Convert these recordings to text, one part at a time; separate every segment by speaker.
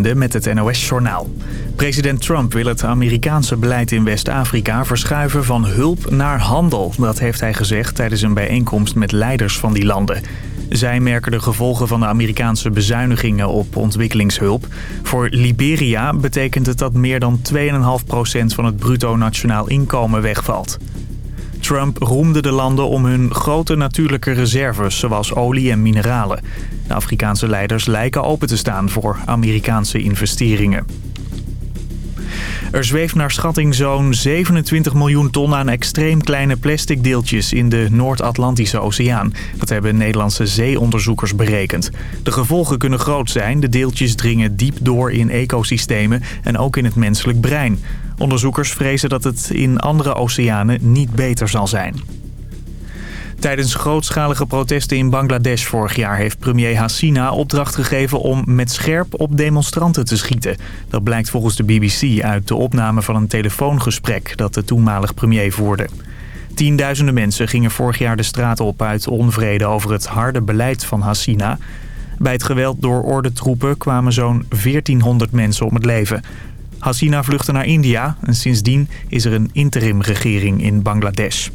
Speaker 1: Met het NOS-journaal. President Trump wil het Amerikaanse beleid in West-Afrika verschuiven van hulp naar handel. Dat heeft hij gezegd tijdens een bijeenkomst met leiders van die landen. Zij merken de gevolgen van de Amerikaanse bezuinigingen op ontwikkelingshulp. Voor Liberia betekent het dat meer dan 2,5% van het bruto nationaal inkomen wegvalt. Trump roemde de landen om hun grote natuurlijke reserves, zoals olie en mineralen. De Afrikaanse leiders lijken open te staan voor Amerikaanse investeringen. Er zweeft naar schatting zo'n 27 miljoen ton aan extreem kleine plastic deeltjes in de Noord-Atlantische Oceaan. Dat hebben Nederlandse zeeonderzoekers berekend. De gevolgen kunnen groot zijn. De deeltjes dringen diep door in ecosystemen en ook in het menselijk brein. Onderzoekers vrezen dat het in andere oceanen niet beter zal zijn. Tijdens grootschalige protesten in Bangladesh vorig jaar heeft premier Hasina opdracht gegeven om met scherp op demonstranten te schieten. Dat blijkt volgens de BBC uit de opname van een telefoongesprek dat de toenmalig premier voerde. Tienduizenden mensen gingen vorig jaar de straat op uit onvrede over het harde beleid van Hasina. Bij het geweld door ordentroepen kwamen zo'n 1400 mensen om het leven. Hasina vluchtte naar India en sindsdien is er een interimregering in Bangladesh.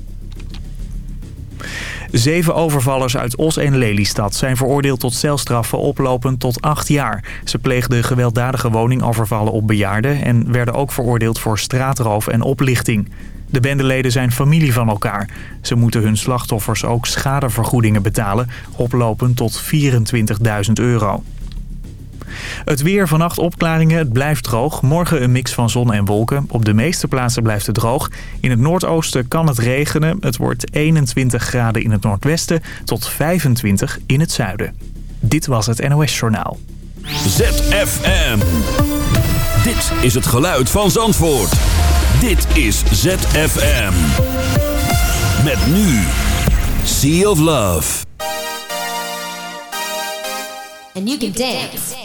Speaker 1: Zeven overvallers uit Os en Lelystad zijn veroordeeld tot celstraffen oplopend tot acht jaar. Ze pleegden gewelddadige woningovervallen op bejaarden... en werden ook veroordeeld voor straatroof en oplichting. De bendeleden zijn familie van elkaar. Ze moeten hun slachtoffers ook schadevergoedingen betalen... oplopend tot 24.000 euro. Het weer, vannacht opklaringen, het blijft droog. Morgen een mix van zon en wolken. Op de meeste plaatsen blijft het droog. In het noordoosten kan het regenen. Het wordt 21 graden in het noordwesten tot 25 in het zuiden. Dit was het NOS Journaal.
Speaker 2: ZFM. Dit is het geluid van Zandvoort. Dit is ZFM. Met nu. Sea of Love.
Speaker 3: And you can dance.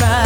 Speaker 4: my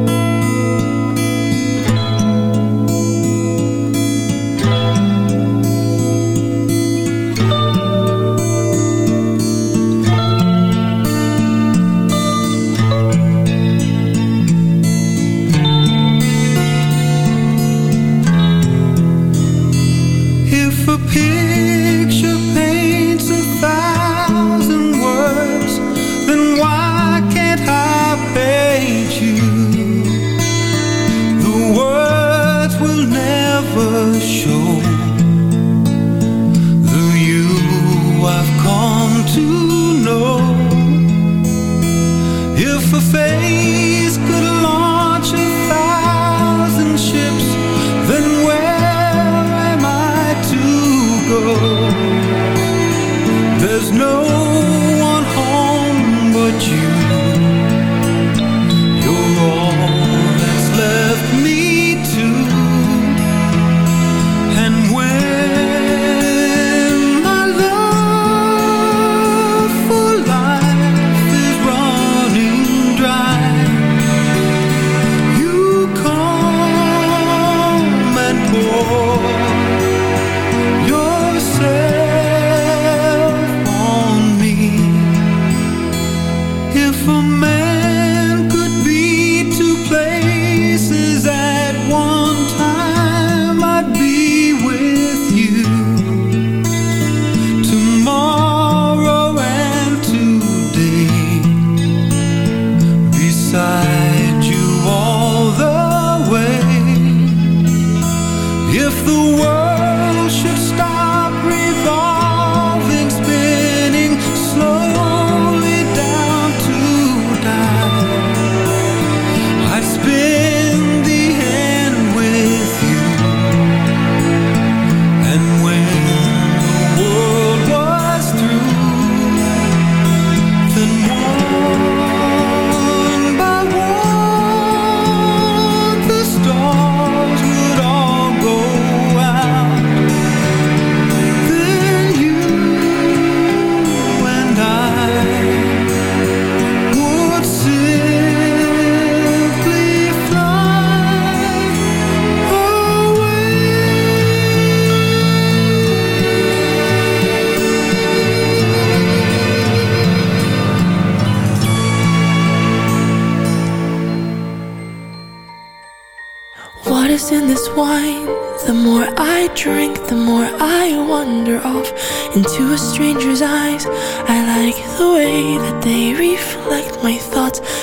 Speaker 5: the world.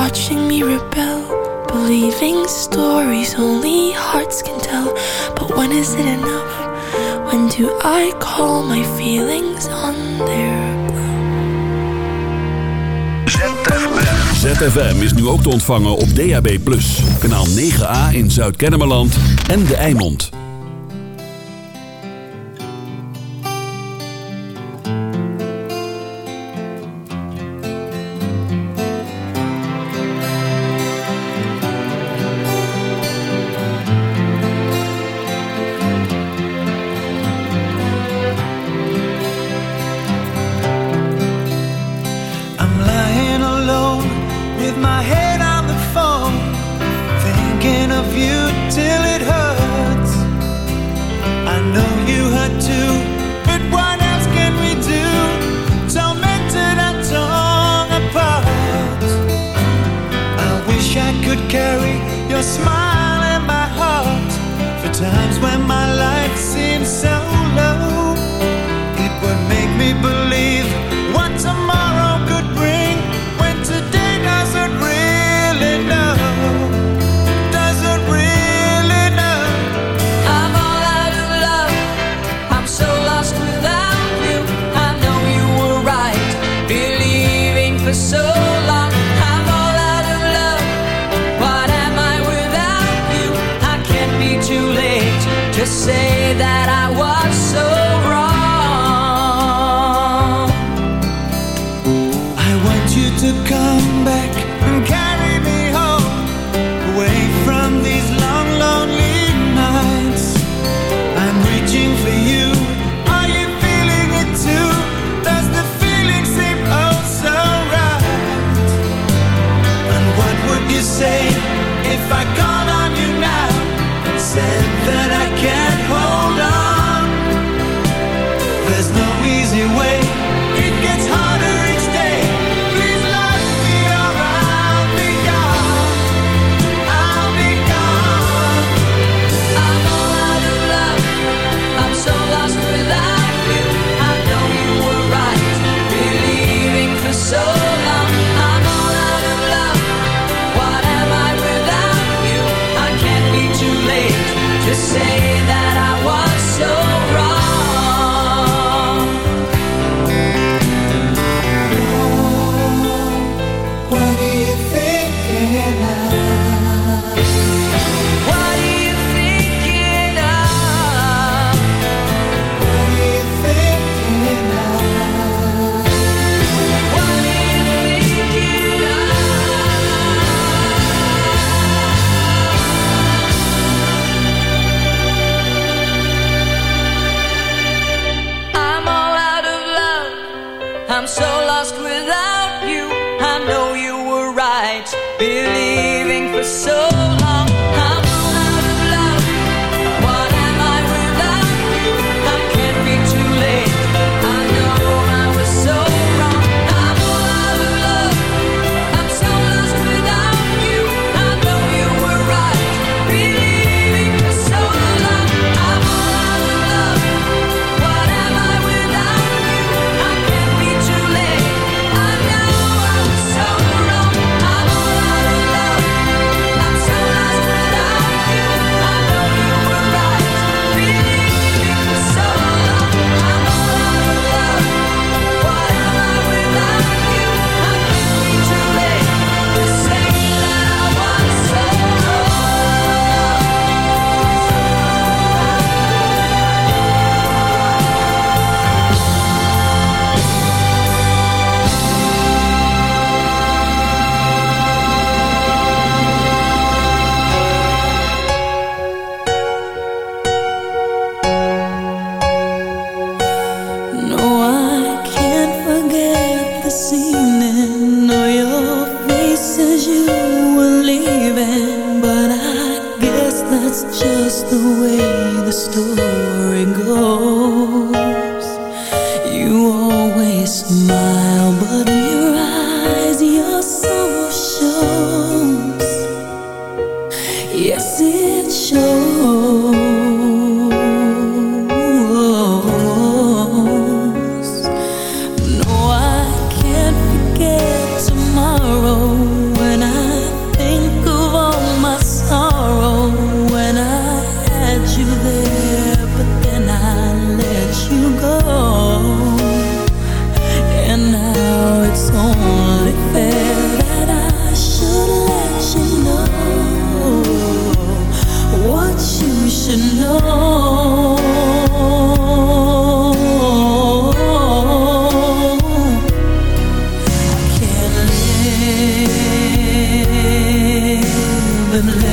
Speaker 6: watching me rebel Believing stories only hearts can tell But when is it enough? When do I call my feelings on their
Speaker 7: ZFM is nu ook te ontvangen op DAB+. Kanaal 9A in Zuid-Kennemerland en De Eimond.
Speaker 4: say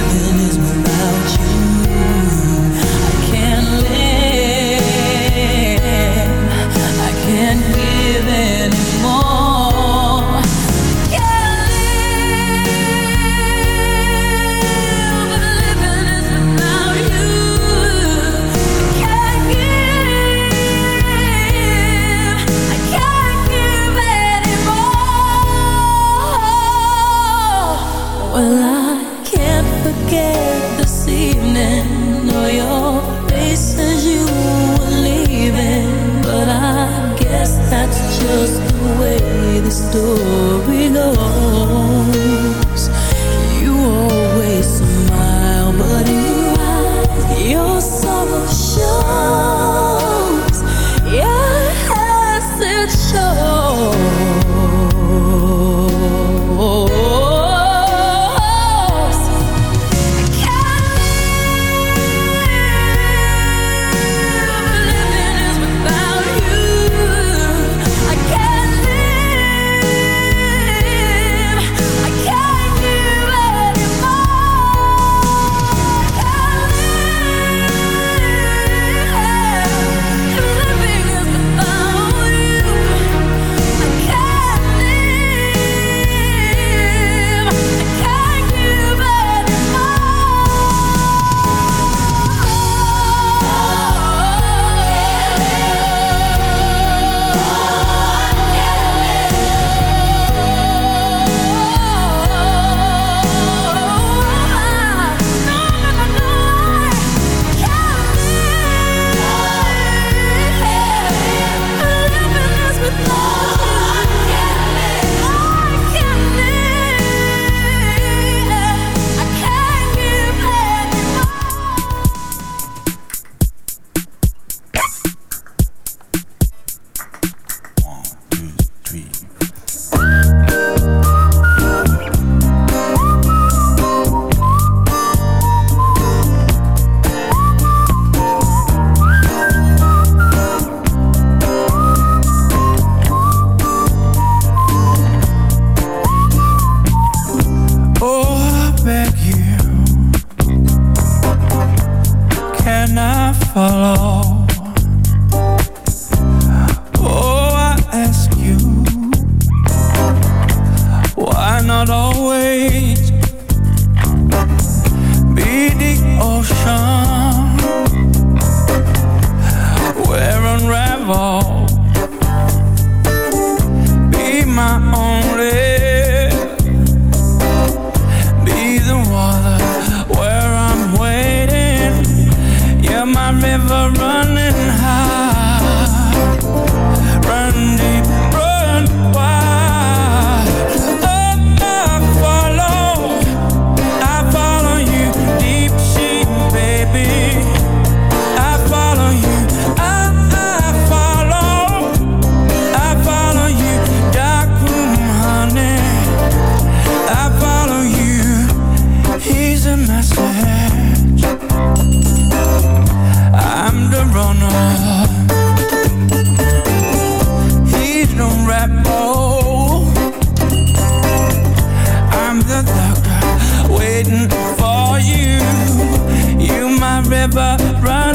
Speaker 8: living
Speaker 7: my river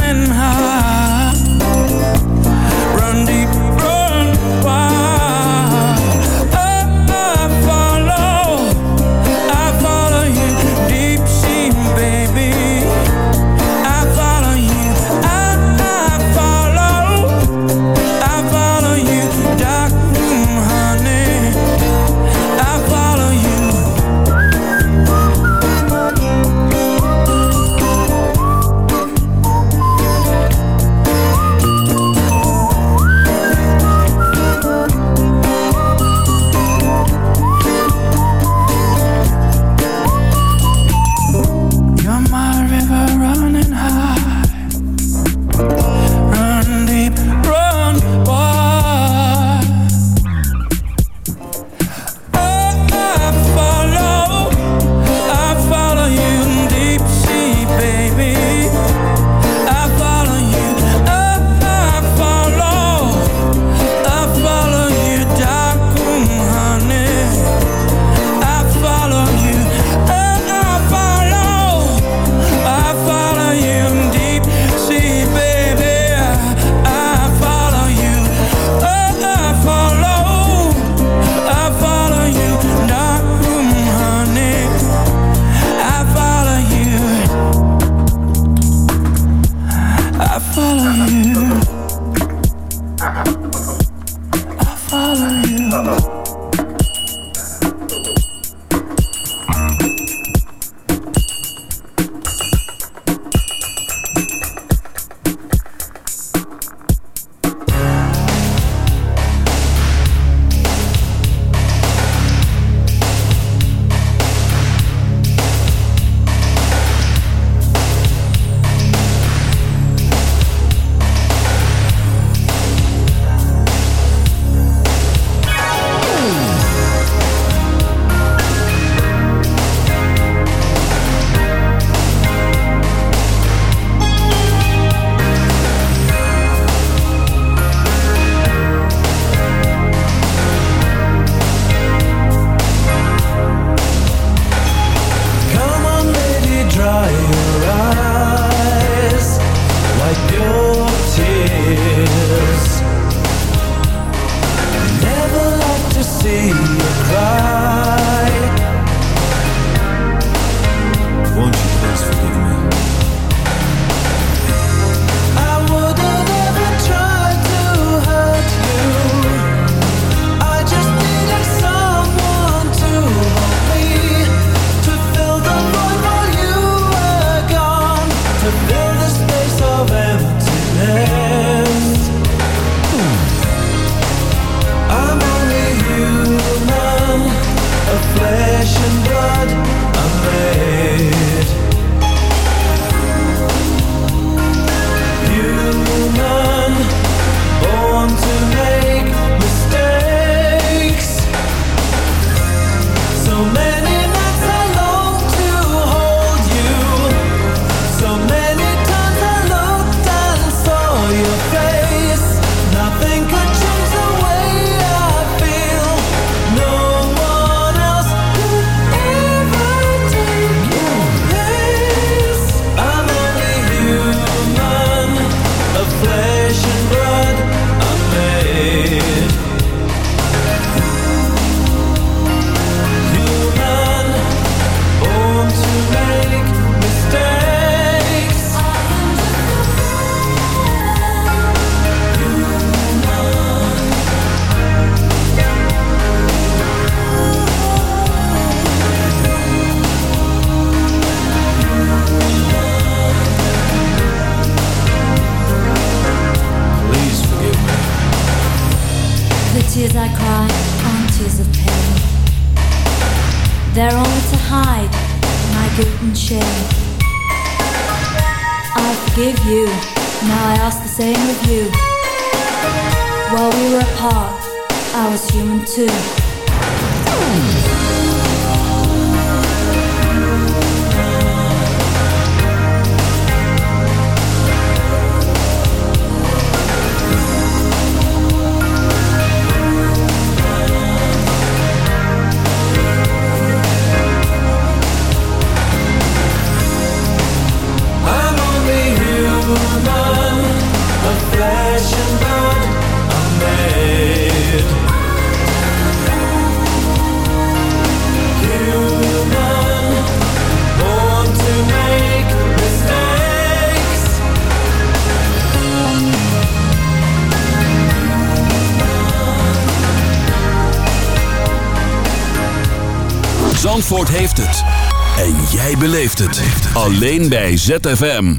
Speaker 2: beleeft het. Alleen bij ZFM.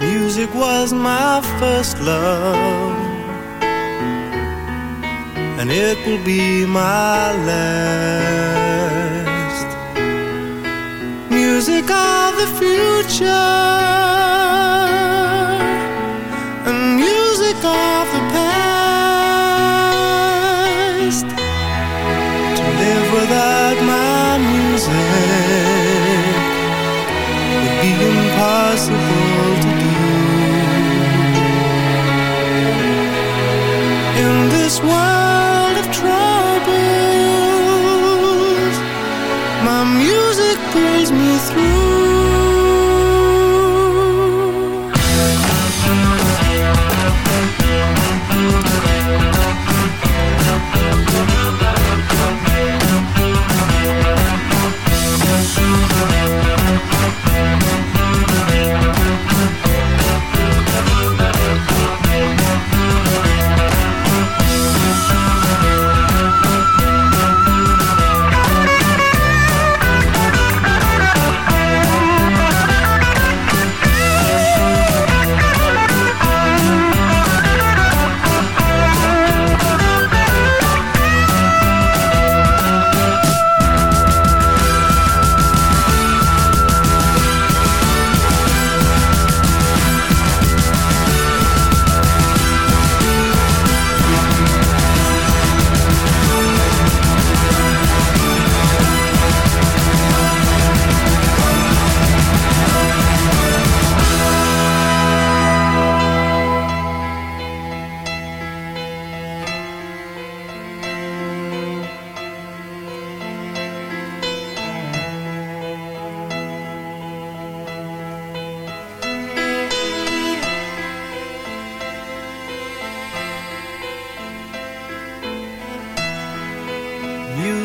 Speaker 7: Music was my first love, and it will be my last. Music of the future, and music of impossible to do. In this world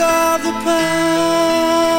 Speaker 7: of the past.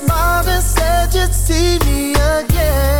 Speaker 5: smiled and said you'd see me again.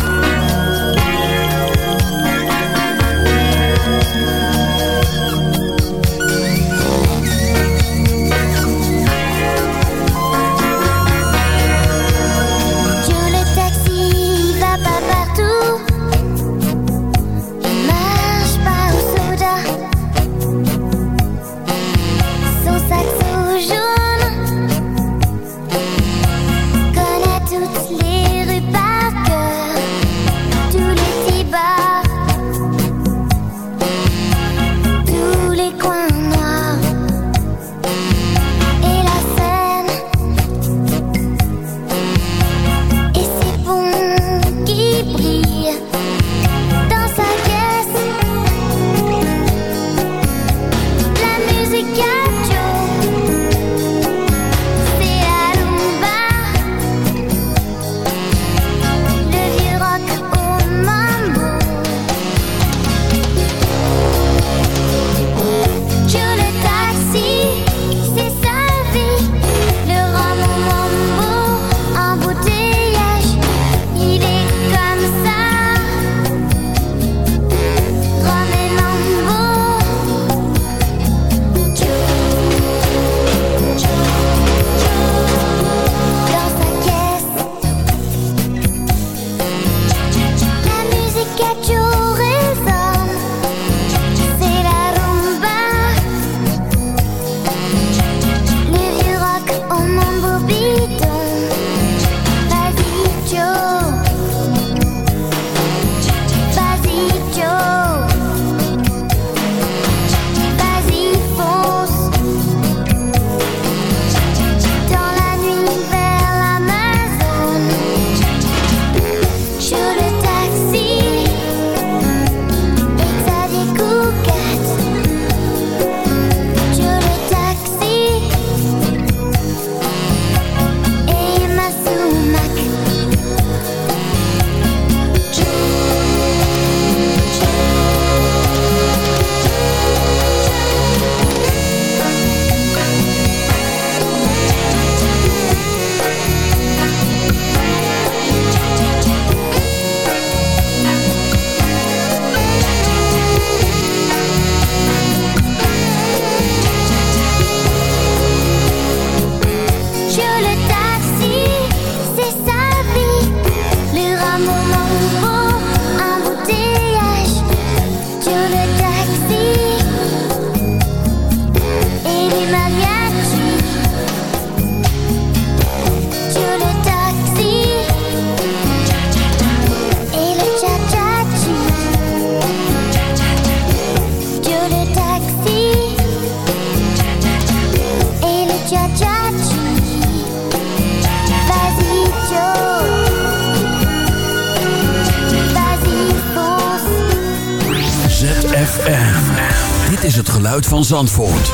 Speaker 7: geluid van Zandvoort.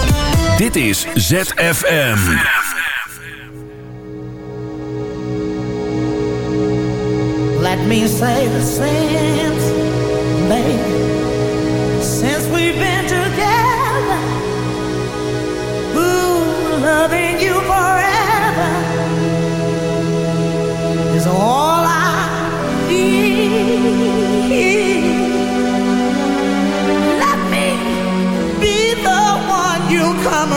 Speaker 7: Dit is ZFM.
Speaker 9: Let me say the same. mama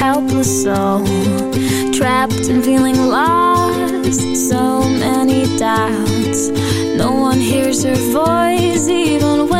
Speaker 8: helpless soul Trapped and feeling lost. So many doubts. No one hears her voice even when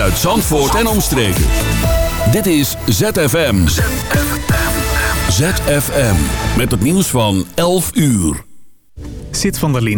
Speaker 2: Uit Zandvoort en omstreken. Dit is ZFM. ZFM. Met het nieuws van 11 uur.
Speaker 1: Zit van der Linde.